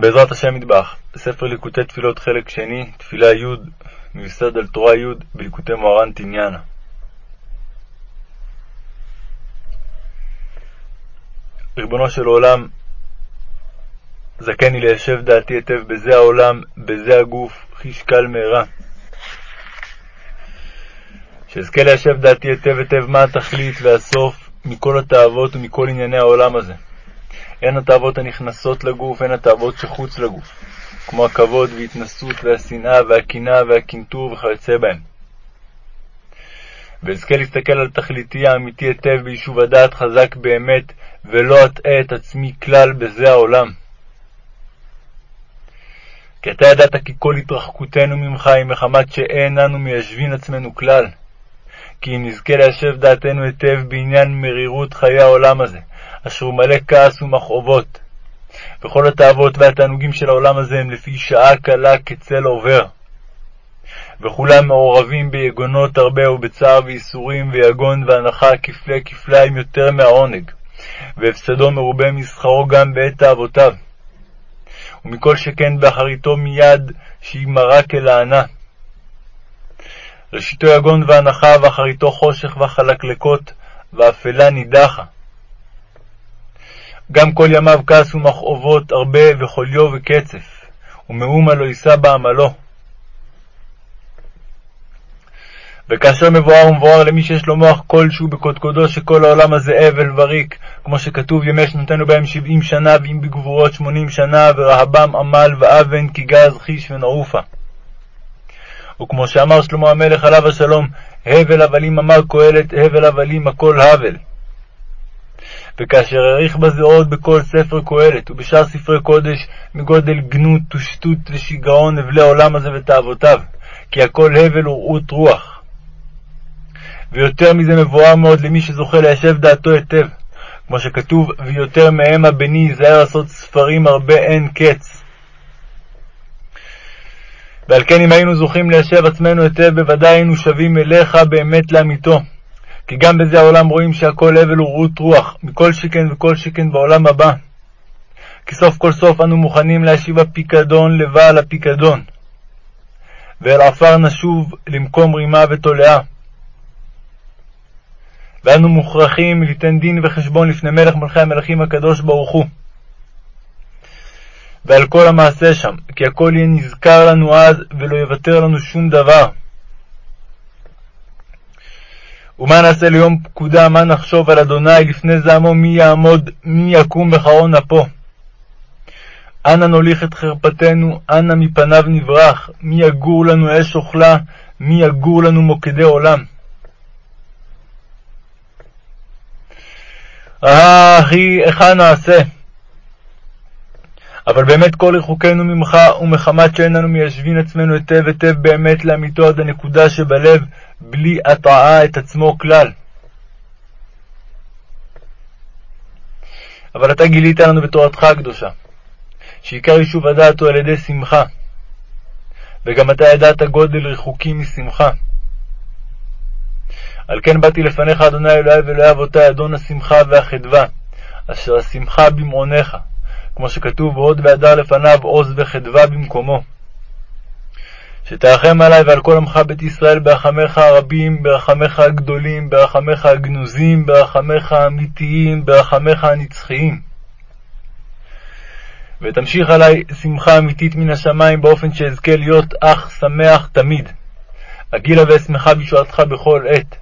בעזרת השם מטבח, ספר ליקוטי תפילות חלק שני, תפילה י', מיוסד על תורה י', בליקוטי מוהר"ן תניאנה. ריבונו של עולם, זכני ליישב דעתי היטב בזה העולם, בזה הגוף, חיש קל מהרה. שאזכה ליישב דעתי היטב היטב מה התכלית והסוף מכל התאוות ומכל ענייני העולם הזה. הן התאוות הנכנסות לגוף, הן התאוות שחוץ לגוף, כמו הכבוד והתנסות והשנאה והקנאה והקנטור וכיוצא בהם. ואזכה להסתכל על תכליתי האמיתי היטב ביישוב הדעת חזק באמת, ולא אטעה את עצמי כלל בזה העולם. כי אתה ידעת כי כל התרחקותנו ממך היא מחמת שאין אנו מיישבין עצמנו כלל. כי אם נזכה ליישב דעתנו היטב בעניין מרירות חיי העולם הזה, אשר הוא מלא כעס ומכאובות. וכל התאוות והתענוגים של העולם הזה הם לפי שעה קלה כצל עובר. וכולם מעורבים ביגונות הרבה ובצער וייסורים ויגון והנחה כפלי כפליים יותר מהעונג, והפסדו מרובה מסחרו גם בעת תאוותיו. ומכל שכן באחריתו מיד שהיא מרה כלענה. ראשיתו יגון והנחה, ואחריתו חושך וחלקלקות, ואפלה נידחה. גם כל ימיו כעס ומכאובות הרבה וחוליו וקצף, ומאומה לא יישא בעמלו. וכאשר מבואר ומבואר למי שיש לו מוח כלשהו בקודקודו שכל העולם הזה אבל וריק, כמו שכתוב ימי שנותינו בהם שבעים שנה ואם בגבורות שמונים שנה, ורהבם עמל ואבן כי גז חיש ונעופה. וכמו שאמר שלמה המלך עליו השלום, הבל הבלים אמר קהלת, הבל הבלים הכל הבל. וכאשר העריך בזה עוד בכל ספר קהלת ובשאר ספרי קודש מגודל גנות ושטות ושיגעון אבלי העולם הזה ותאוותיו, כי הכל הבל ורעות רוח. ויותר מזה מבואר מאוד למי שזוכה ליישב דעתו היטב, כמו שכתוב, ויותר מהמה בני ייזהר לעשות ספרים הרבה אין קץ. ועל כן אם היינו זוכים ליישב עצמנו היטב, בוודאי היינו שבים אליך באמת לאמיתו. כי גם בזה העולם רואים שהכל הבל ורעות רוח, מכל שכן וכל שכן בעולם הבא. כי סוף כל סוף אנו מוכנים להשיב הפיקדון לבעל הפיקדון. ואל עפר נשוב למקום רימה ותולעה. ואנו מוכרחים ליתן דין וחשבון לפני מלך מלכי המלכים הקדוש ברוך הוא. ועל כל המעשה שם, כי הכל יהיה נזכר לנו אז, ולא יוותר לנו שום דבר. ומה נעשה ליום פקודה, מה נחשוב על אדוני לפני זעמו, מי יעמוד, מי יקום בחרון אפו. אנה נוליך את חרפתנו, אנה מפניו נברח, מי יגור לנו אש אוכלה, מי יגור לנו מוקדי עולם. אה, אחי, היכן נעשה? אבל באמת כל רחוקנו ממך, ומחמת שאין אנו מיישבין עצמנו היטב היטב באמת לאמיתו עד הנקודה שבלב, בלי הטעה את עצמו כלל. אבל אתה גילית לנו בתורתך הקדושה, שעיקר יישוב הדעת הוא על ידי שמחה, וגם אתה ידעת גודל רחוקי משמחה. על כן באתי לפניך, אדוני אלוהי ואלוהי אבותי, אדון השמחה והחדווה, אשר השמחה במעונך, כמו שכתוב, ועוד והדר לפניו עוז וחדווה במקומו. שתרחם עלי ועל כל עמך בית ישראל ברחמיך הרבים, ברחמיך הגדולים, ברחמיך הגנוזים, ברחמיך האמיתיים, ברחמיך הנצחיים. ותמשיך עלי שמחה אמיתית מן השמיים, באופן שאזכה להיות אח שמח תמיד. אגילה ואשמחה בישועתך בכל עת.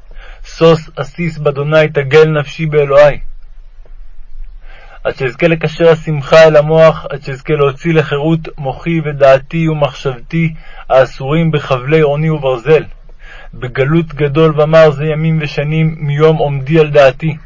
שוש אסיס באדוני תגל נפשי באלוהי. עד שאזכה לקשר השמחה אל המוח, עד שאזכה להוציא לחירות מוחי ודעתי ומחשבתי האסורים בחבלי עוני וברזל. בגלות גדול ומר זה ימים ושנים מיום עומדי על דעתי.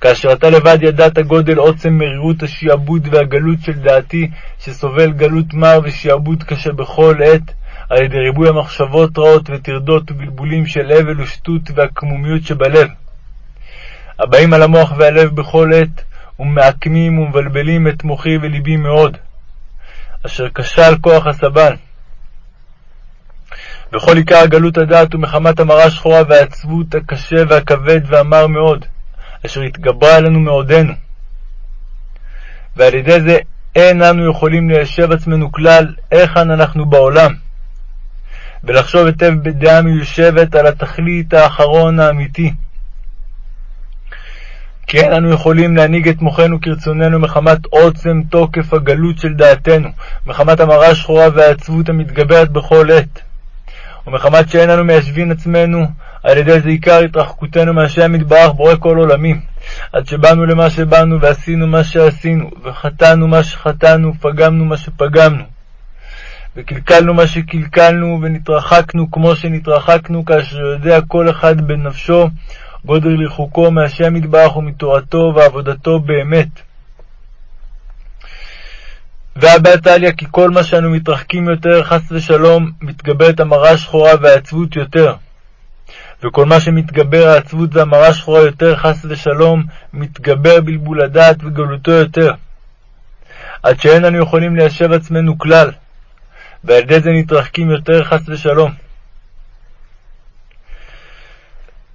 כאשר אתה לבד ידעת גודל עוצם מרירות השעבוד והגלות של דעתי, שסובל גלות מר ושעבוד קשה בכל עת, על ידי ריבוי המחשבות רעות וטרדות ובלבולים של הבל ושטות והקמומיות שבלב. הבאים על המוח והלב בכל עת, ומעקמים ומבלבלים את מוחי ולבי מאוד, אשר כשל כוח הסבל. וכל עיקר גלות הדעת ומחמת המרה שחורה והעצבות הקשה והכבד והמר מאוד, אשר התגברה עלינו מעודנו. ועל ידי זה אין אנו יכולים ליישב עצמנו כלל היכן אנחנו בעולם, ולחשוב היטב בדעה מיושבת על התכלית האחרון האמיתי. כי אין אנו יכולים להנהיג את מוחנו כרצוננו מחמת עוצם תוקף הגלות של דעתנו, מחמת המראה שחורה והעצבות המתגברת בכל עת, ומחמת שאין אנו מיישבין עצמנו על ידי זה עיקר התרחקותנו מהשם יתברך בורא כל עולמים, עד שבאנו למה שבאנו ועשינו מה שעשינו, וחטאנו מה שחטאנו, ופגמנו מה שפגמנו. וקלקלנו מה שקלקלנו, ונתרחקנו כמו שנתרחקנו, כאשר יודע כל אחד בנפשו גודל ריחוקו מהשם יתברך ומתורתו ועבודתו באמת. והבא תליא כי כל מה שאנו מתרחקים יותר, חס ושלום, מתגברת המרה שחורה והעצבות יותר. וכל מה שמתגבר העצבות והמרה שחורה יותר, חס ושלום, מתגבר בלבול הדעת וגלותו יותר. עד שאין אנו יכולים ליישב עצמנו כלל, ועל ידי זה נתרחקים יותר, חס ושלום.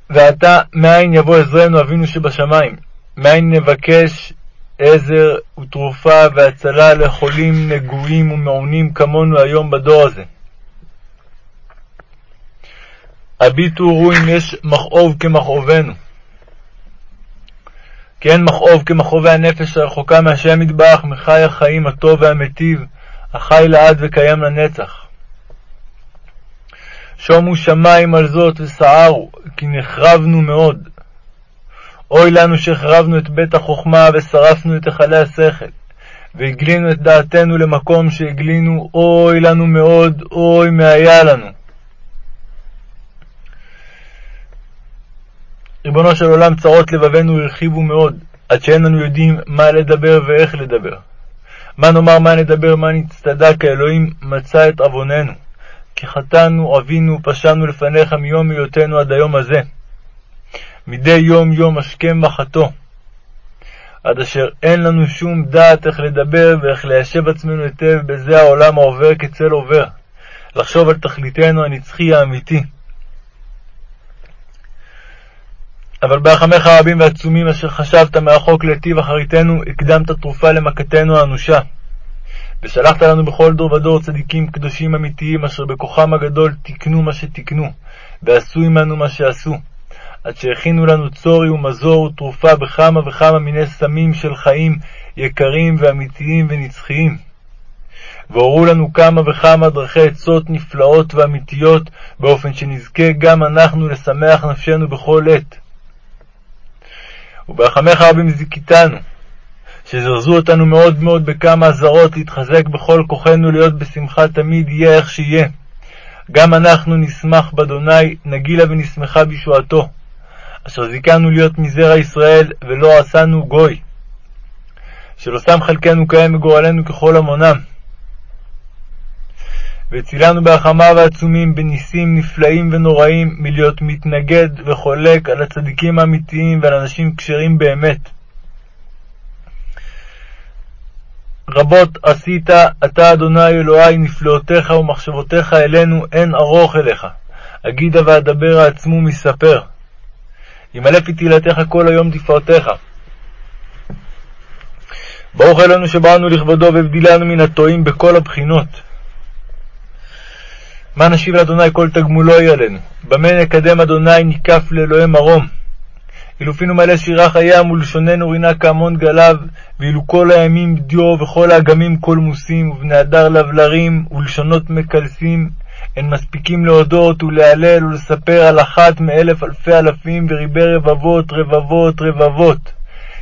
ועתה, מאין יבוא עזרנו אבינו שבשמיים? מאין נבקש עזר ותרופה והצלה לחולים נגועים ומעונים כמונו היום בדור הזה? הביטו וראו אם יש מכאוב כמכאובנו. כי אין מכאוב כמכאובי הנפש הרחוקה מהשם יתברך, מחי החיים הטוב והמיטיב, החי לעד וקיים לנצח. שומו שמים על זאת וסערו, כי נחרבנו מאוד. אוי לנו שהחרבנו את בית החוכמה ושרפנו את היכלי השכל, והגלינו את דעתנו למקום שהגלינו, אוי לנו מאוד, אוי מהיה לנו. ריבונו של עולם, צרות לבבינו הרחיבו מאוד, עד שאין לנו יודעים מה לדבר ואיך לדבר. מה נאמר, מה נדבר, מה נצטדק, האלוהים מצא את עווננו. כי חטאנו, עווינו, פשענו לפניך מיום היותנו עד היום הזה. מדי יום יום השכם מחתו. עד אשר אין לנו שום דעת איך לדבר ואיך ליישב עצמנו היטב בזה העולם העובר כצל עובר, לחשוב על תכליתנו הנצחי האמיתי. אבל ברחמיך הרבים והעצומים אשר חשבת מרחוק להיטיב אחריתנו, הקדמת תרופה למכתנו האנושה. ושלחת לנו בכל דור ודור צדיקים קדושים אמיתיים, אשר בכוחם הגדול תיקנו מה שתיקנו, ועשו עמנו מה שעשו, עד שהכינו לנו צורי ומזור ותרופה בכמה וכמה מיני סמים של חיים יקרים ואמיתיים ונצחיים. והורו לנו כמה וכמה דרכי עצות נפלאות ואמיתיות, באופן שנזכה גם אנחנו לשמח נפשנו בכל עת. וברחמך רבים זיכיתנו, שזרזו אותנו מאוד מאוד בכמה אזהרות להתחזק בכל כוחנו להיות בשמחה תמיד, יהיה איך שיהיה. גם אנחנו נשמח באדוני, נגילה ונשמחה בישועתו, אשר זיכנו להיות מזרע ישראל, ולא עשנו גוי. שלא שם חלקנו קיים בגורלנו ככל המונם. והצילנו ברחמיו העצומים בניסים נפלאים ונוראים מלהיות מתנגד וחולק על הצדיקים האמיתיים ועל אנשים כשרים באמת. רבות עשית אתה אדוני אלוהי נפלאותיך ומחשבותיך אלינו אין ארוך אליך. אגידה ואדבר העצמו מספר. ימלא פי תהילתך כל היום תפארתך. ברוך אלוהינו שבאנו לכבודו והבדילנו מן הטועים בכל הבחינות. מה נשיב לאדוני כל תגמולו יהיה עלינו? במה נקדם אדוני ניקף לאלוהי מרום? אילו פינו מלא שירה חיים ולשוננו רינה כהמון גליו, ואילו כל הימים דיו וכל האגמים קולמוסים, ובני הדר לבלרים ולשונות מקלסים, הן מספיקים להודות ולהלל ולספר על אחת מאלף אלפי אלפים וריבי רבבות רבבות רבבות,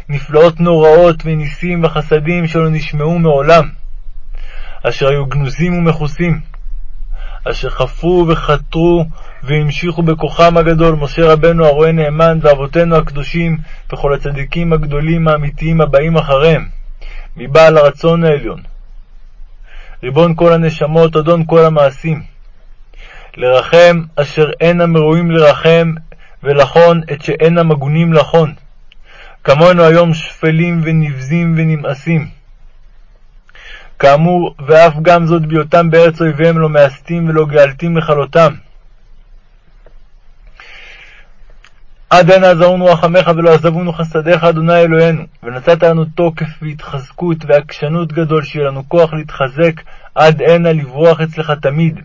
נפלאות נוראות וניסים וחסדים שלא נשמעו מעולם, אשר היו גנוזים ומכוסים. אשר חפרו וחתרו והמשיכו בכוחם הגדול משה רבנו הרועה נאמן ואבותינו הקדושים וכל הצדיקים הגדולים האמיתיים הבאים אחריהם, מבעל הרצון העליון. ריבון כל הנשמות, אדון כל המעשים. לרחם אשר אינם ראויים לרחם, ולחון את שאינם הגונים לחון. כמונו היום שפלים ונבזים ונמאסים. כאמור, ואף גם זאת בהיותם בארץ אויביהם לא מאסתים ולא גאלתים לכלותם. עד הנה עזרונו רחמך ולא עזבונו חסדיך, אדוני אלוהינו, ונתת לנו תוקף והתחזקות ועקשנות גדול, שיהיה לנו כוח להתחזק עד הנה לברוח אצלך תמיד,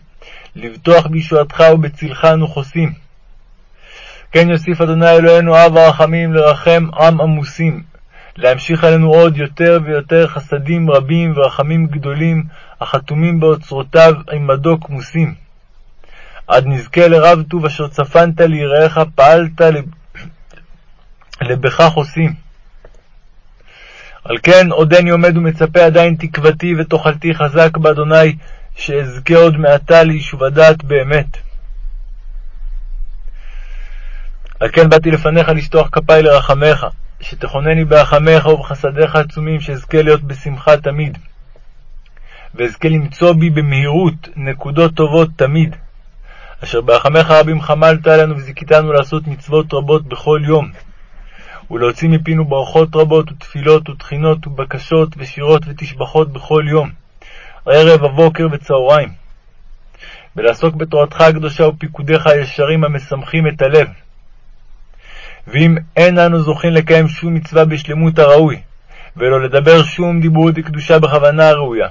לבטוח בישועתך ובצלך אנו חוסים. כן יוסיף אדוני אלוהינו אב הרחמים לרחם עם עמוסים, להמשיך עלינו עוד יותר ויותר חסדים רבים ורחמים גדולים, החתומים באוצרותיו עמדו כמוסים. עד נזכה לרב טוב אשר צפנת ליראיך, פעלת לבכך עושים. על כן עודני עומד ומצפה עדיין תקוותי ותאכלתי חזק באדוני, שאזכה עוד מעתה ליישוב הדעת באמת. על כן באתי לפניך לשטוח כפיי לרחמך, שתכונני ברחמך ובחסדיך עצומים, שאזכה להיות בשמחה תמיד, ואזכה למצוא בי במהירות נקודות טובות תמיד, אשר ברחמך רבים חמלת עלינו וזיכיתנו לעשות מצוות רבות בכל יום, ולהוציא מפינו ברכות רבות ותפילות ותחינות ובקשות ושירות ותשבחות בכל יום, ערב, הבוקר וצהריים, ולעסוק בתורתך הקדושה ופיקודיך הישרים המשמחים את הלב. ואם אין אנו זוכים לקיים שום מצווה בשלמות הראוי, ולא לדבר שום דיבור דקדושה בכוונה הראויה,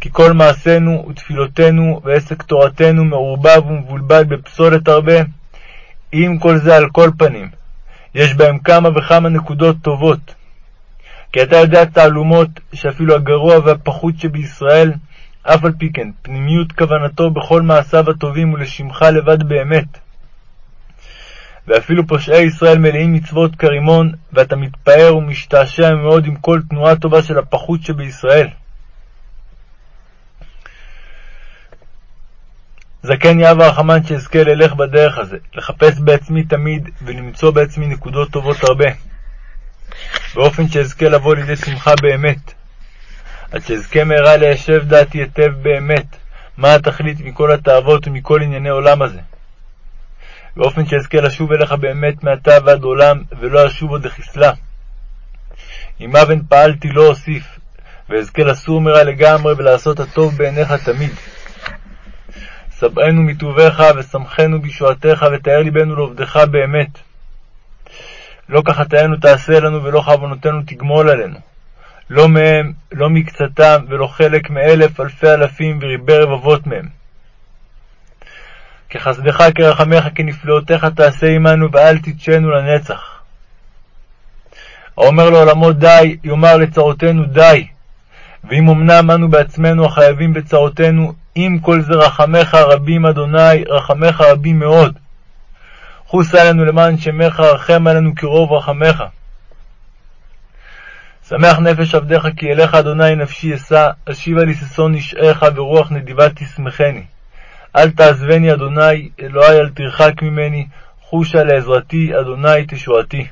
כי כל מעשינו ותפילותינו ועסק תורתנו מעורבב ומבולבל בפסולת הרבה, עם כל זה על כל פנים, יש בהם כמה וכמה נקודות טובות. כי אתה יודע תעלומות שאפילו הגרוע והפחות שבישראל, אף על פי כן, פנימיות כוונתו בכל מעשיו הטובים ולשמך לבד באמת. ואפילו פושעי ישראל מלאים מצוות כרימון, ואתה מתפאר ומשתעשע מאוד עם כל תנועה טובה של הפחות שבישראל. זקן יהב הרחמן שאזכה ללך בדרך הזה, לחפש בעצמי תמיד ולמצוא בעצמי נקודות טובות הרבה, באופן שאזכה לבוא לידי שמחה באמת, עד שאזכה מהרה ליישב דעתי היטב באמת, מה התכלית מכל התאוות ומכל ענייני עולם הזה. באופן שאזכה לשוב אליך באמת מעתה ועד עולם, ולא אשוב עוד לחסלה. אם אבן פעלתי לא אוסיף, ואזכה לסור מרע לגמרי ולעשות הטוב בעיניך תמיד. שבענו מטובך ושמחנו בישועתך, ותאר ליבנו לעובדך באמת. לא כחטאינו תעשה לנו, ולא כעוונותינו תגמול עלינו. לא מהם, לא מקצתם, ולא חלק מאלף אלפי אלפים וריבי רבבות מהם. כחסדך, כרחמך, כנפלאותיך תעשה עמנו, ואל תתשנו לנצח. האומר לעולמו די, יאמר לצרותינו די. ואם אמנם אנו בעצמנו החייבים בצרותינו, עם כל זה רחמך רבים, אדוני, רחמך רבים מאוד. חוס עלינו למען שמך, רחם עלינו כרוב רחמך. שמח נפש עבדיך, כי אליך, אדוני, נפשי אשא, אשיבה לי ששון נשעך, ורוח נדיבה תשמחני. אל תעזבני, אדוני, אלוהי, אל תרחק ממני, חושה לעזרתי, אדוני תשועתי.